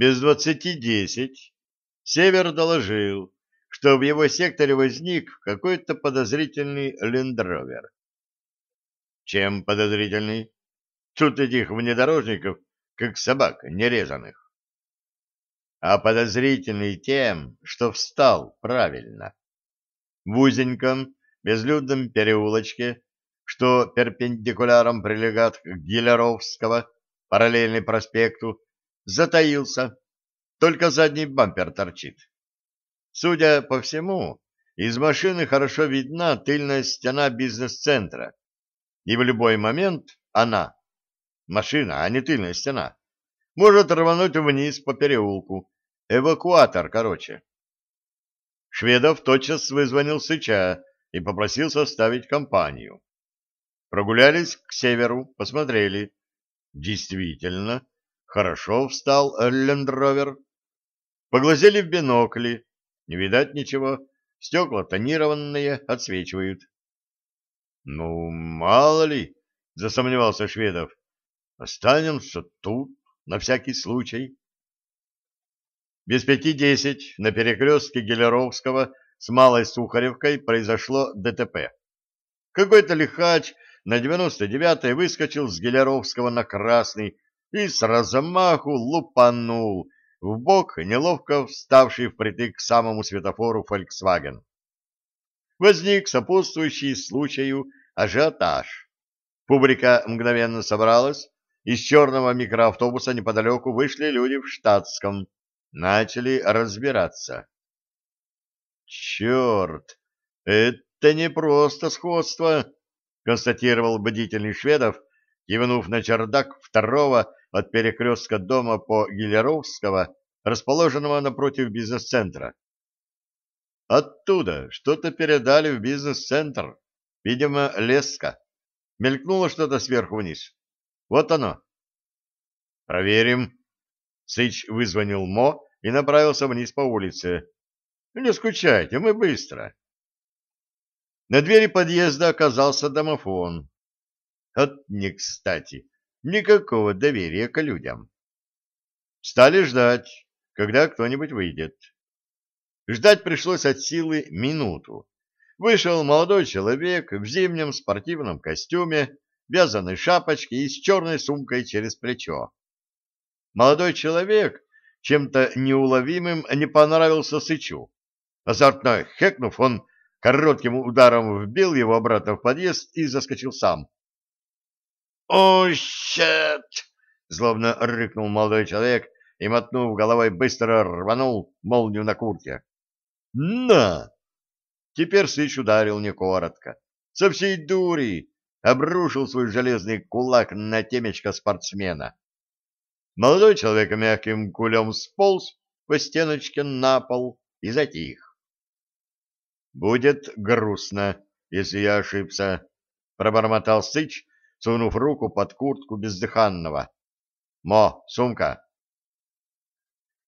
Без двадцати десять Север доложил, что в его секторе возник какой-то подозрительный лендровер. Чем подозрительный? Тут этих внедорожников, как собак нерезанных. А подозрительный тем, что встал правильно. В узеньком, безлюдном переулочке, что перпендикуляром прилегает к Гилеровского, параллельный проспекту, затаился, только задний бампер торчит. Судя по всему, из машины хорошо видна тыльная стена бизнес-центра, и в любой момент она, машина, а не тыльная стена, может рвануть вниз по переулку. Эвакуатор, короче. Шведов тотчас вызвонил Сыча и попросил составить компанию. Прогулялись к северу, посмотрели. Действительно, хорошо встал лендровер. Поглазели в бинокли. Не видать ничего. Стекла тонированные, отсвечивают. — Ну, мало ли, — засомневался Шведов. — Останемся тут, на всякий случай. Без пяти десять на перекрестке Гелеровского с Малой Сухаревкой произошло ДТП. Какой-то лихач на 99-й выскочил с Гелеровского на Красный и с размаху лупанул в бок неловко вставший впритык к самому светофору Volkswagen. Возник сопутствующий случаю ажиотаж. Публика мгновенно собралась, из черного микроавтобуса неподалеку вышли люди в штатском, начали разбираться. «Черт! Это не просто сходство!» — констатировал бдительный Шведов, кивнув на чердак второго от перекрестка дома по Гилеровского, расположенного напротив бизнес-центра. Оттуда что-то передали в бизнес-центр, видимо, леска. Мелькнуло что-то сверху вниз. Вот оно. Проверим. Сыч вызвонил Мо и направился вниз по улице. Не скучайте, мы быстро. На двери подъезда оказался домофон. От не кстати, никакого доверия к людям. Стали ждать, когда кто-нибудь выйдет. Ждать пришлось от силы минуту. Вышел молодой человек в зимнем спортивном костюме, вязаной шапочке и с черной сумкой через плечо. Молодой человек чем-то неуловимым не понравился Сычу. Азартно хекнув, он коротким ударом вбил его обратно в подъезд и заскочил сам. «О, щет!» — злобно рыкнул молодой человек и, мотнув головой, быстро рванул молнию на куртке. «На!» Теперь Сыч ударил не коротко. Со всей дури, обрушил свой железный кулак на темечко спортсмена. Молодой человек мягким кулем сполз по стеночке на пол и затих. «Будет грустно, если я ошибся», — пробормотал Сыч, сунув руку под куртку бездыханного. «Мо, сумка!»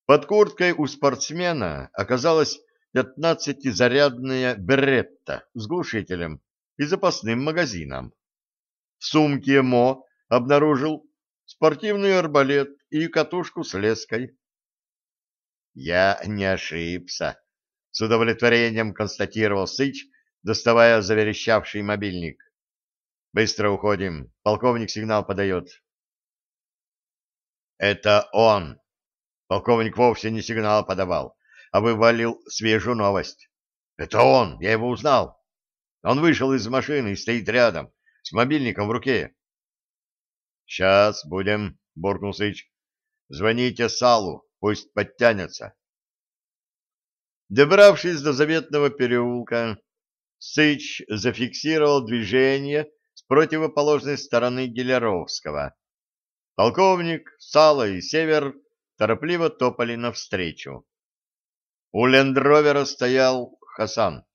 Под курткой у спортсмена оказалась пятнадцатизарядная беретта с глушителем и запасным магазином. В сумке Мо обнаружил спортивный арбалет и катушку с леской. «Я не ошибся», — с удовлетворением констатировал Сыч, доставая заверещавший мобильник. «Быстро уходим. Полковник сигнал подает». «Это он!» Полковник вовсе не сигнал подавал, а вывалил свежую новость. «Это он! Я его узнал!» Он вышел из машины и стоит рядом с мобильником в руке. «Сейчас будем», — буркнул Сыч. «Звоните Салу, пусть подтянется». Добравшись до заветного переулка, Сыч зафиксировал движение противоположной стороны Гелеровского. Полковник, Сало и Север торопливо топали навстречу. У лендровера стоял Хасан.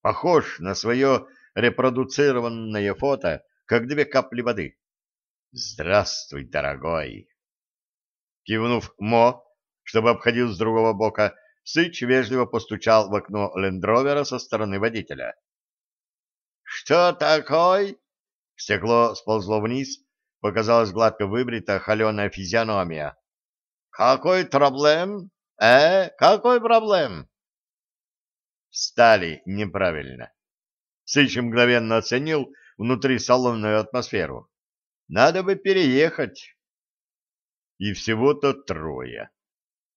Похож на свое репродуцированное фото, как две капли воды. «Здравствуй, дорогой!» Кивнув Мо, чтобы обходил с другого бока, Сыч вежливо постучал в окно лендровера со стороны водителя. «Что такое?» Стекло сползло вниз, показалась гладко выбрита холеная физиономия. какой проблем? Э, какой проблем? Встали неправильно. Сыч мгновенно оценил внутри салонную атмосферу. Надо бы переехать. И всего-то трое.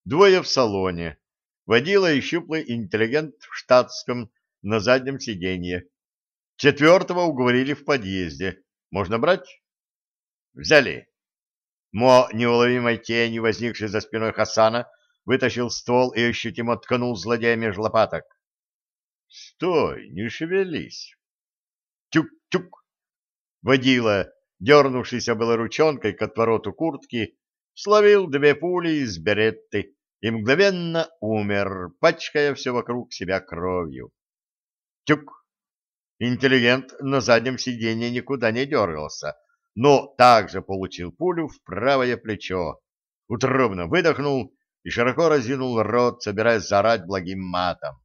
Двое в салоне. Водила и щуплый интеллигент в штатском на заднем сиденье. Четвертого уговорили в подъезде. Можно брать? Взяли. Мо, неуловимой тенью, возникшей за спиной Хасана, вытащил ствол и ощутимо ткнул злодея меж лопаток. — Стой, не шевелись. Тюк-тюк. Водила, дернувшийся было ручонкой к отвороту куртки, словил две пули из беретты и мгновенно умер, пачкая все вокруг себя кровью. Тюк. Интеллигент на заднем сиденье никуда не дергался, но также получил пулю в правое плечо, утробно выдохнул и широко разинул рот, собираясь заорать благим матом.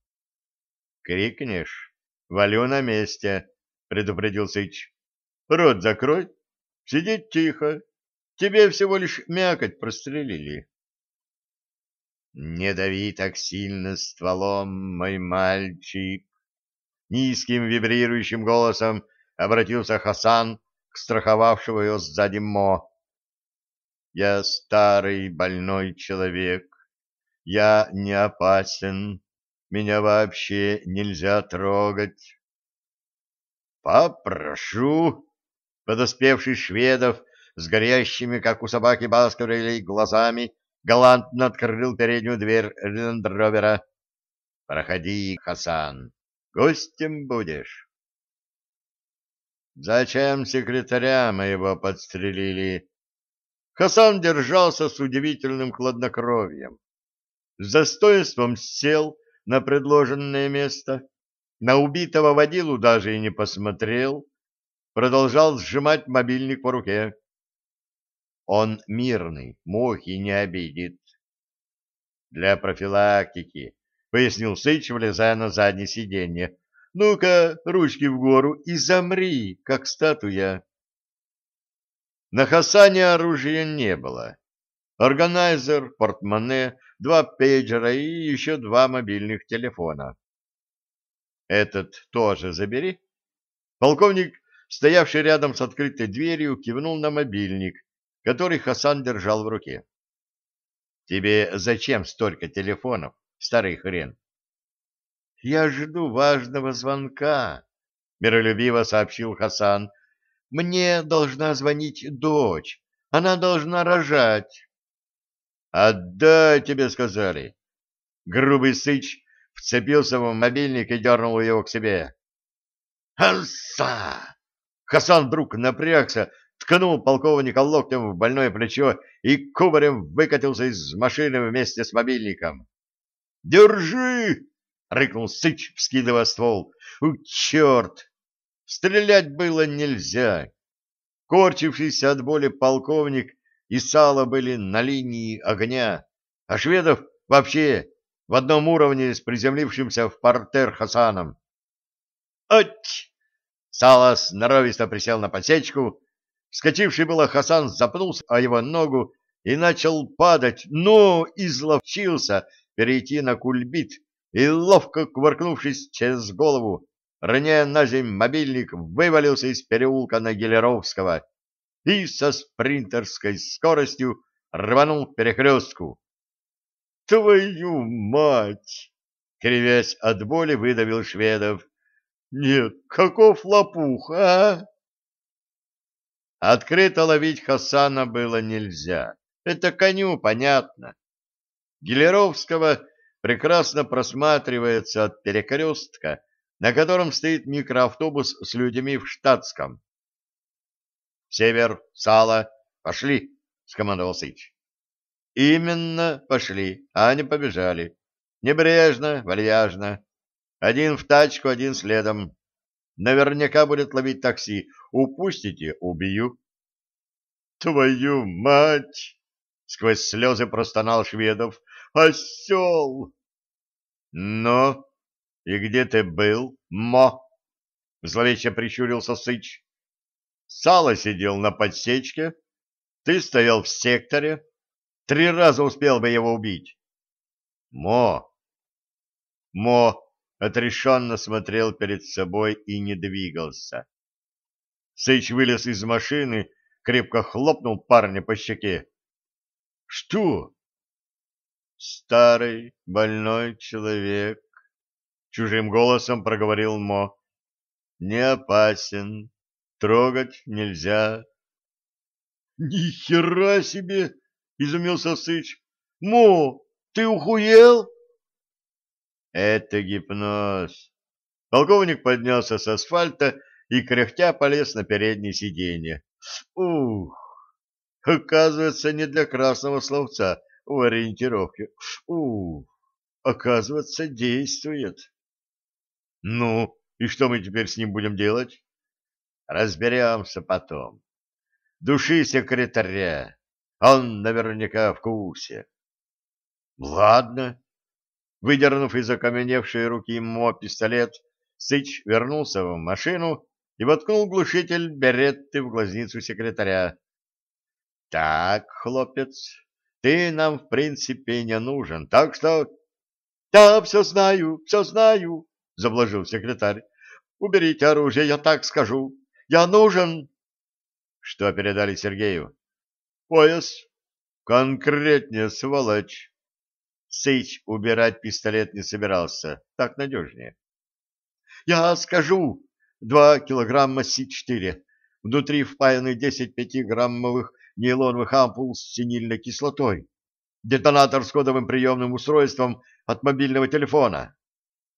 — Крикнешь, валю на месте, — предупредил Сыч. — Рот закрой, сиди тихо, тебе всего лишь мякоть прострелили. — Не дави так сильно стволом, мой мальчик, — низким вибрирующим голосом обратился Хасан к страховавшего его сзади Мо. «Я старый больной человек. Я не опасен. Меня вообще нельзя трогать». «Попрошу!» — подоспевший шведов с горящими, как у собаки Баскервилей, глазами галантно открыл переднюю дверь Лендровера. «Проходи, Хасан, гостем будешь». Зачем секретаря моего подстрелили? Хасан держался с удивительным хладнокровием. С достоинством сел на предложенное место, на убитого водилу даже и не посмотрел, продолжал сжимать мобильник по руке. Он мирный, мухи не обидит. Для профилактики, пояснил Сыч, влезая на заднее сиденье. Ну-ка, ручки в гору и замри, как статуя. На Хасане оружия не было. Органайзер, портмоне, два пейджера и еще два мобильных телефона. Этот тоже забери. Полковник, стоявший рядом с открытой дверью, кивнул на мобильник, который Хасан держал в руке. Тебе зачем столько телефонов, старый хрен? Я жду важного звонка, миролюбиво сообщил Хасан. Мне должна звонить дочь. Она должна рожать. Отдай, тебе сказали. Грубый сыч вцепился в мобильник и дернул его к себе. «Ханса!» Хасан вдруг напрягся, ткнул полковника локтем в больное плечо и кубарем выкатился из машины вместе с мобильником. «Держи!» — рыкнул Сыч, вскидывая ствол. «У, черт! Стрелять было нельзя!» Корчившийся от боли полковник и Сало были на линии огня, а Шведов вообще в одном уровне с приземлившимся в портер Хасаном. «Ать!» Сало сноровисто присел на подсечку. Вскочивший было Хасан запнулся о его ногу и начал падать, но изловчился перейти на кульбит, и, ловко кувыркнувшись через голову, роняя на земь мобильник, вывалился из переулка на Гелеровского и со спринтерской скоростью рванул к перекрестку. «Твою мать!» — кривясь от боли, выдавил Шведов. «Нет, каков лопух, а?» Открыто ловить Хасана было нельзя. Это коню понятно. Гелеровского прекрасно просматривается от перекрестка, на котором стоит микроавтобус с людьми в штатском. «Север, Сало, пошли!» — скомандовал Сыч. «Именно пошли, а не побежали. Небрежно, вальяжно. Один в тачку, один следом. Наверняка будет ловить такси. Упустите — убью». «Твою мать!» — сквозь слезы простонал Шведов. Осел! Ну, и где ты был, Мо? Зловеще прищурился Сыч. Сало сидел на подсечке, ты стоял в секторе, Три раза успел бы его убить. Мо! Мо отрешенно смотрел перед собой и не двигался. Сыч вылез из машины, крепко хлопнул парня по щеке. — Что? — Старый, больной человек, — чужим голосом проговорил Мо. — Не опасен, трогать нельзя. — Ни хера себе! — изумился Сыч. — Мо, ты ухуел? — Это гипноз. Полковник поднялся с асфальта и, кряхтя, полез на переднее сиденье. Ух! Оказывается, не для красного словца в ориентировке. Оказывается, действует. Ну, и что мы теперь с ним будем делать? Разберемся потом. Души секретаря. Он наверняка в курсе. Ладно. Выдернув из окаменевшей руки Мо пистолет, Сыч вернулся в машину и воткнул глушитель беретты в глазницу секретаря. — Так, хлопец, ты нам, в принципе, не нужен, так что... — Да, все знаю, все знаю, — заблажил секретарь. — Уберите оружие, я так скажу. Я нужен... — Что передали Сергею? — Пояс. — Конкретнее, сволочь. Сыч убирать пистолет не собирался, так надежнее. — Я скажу, Два килограмма Си-4. Внутри впаяны 10 пятиграммовых нейлоновых ампул с синильной кислотой. Детонатор с кодовым приемным устройством от мобильного телефона.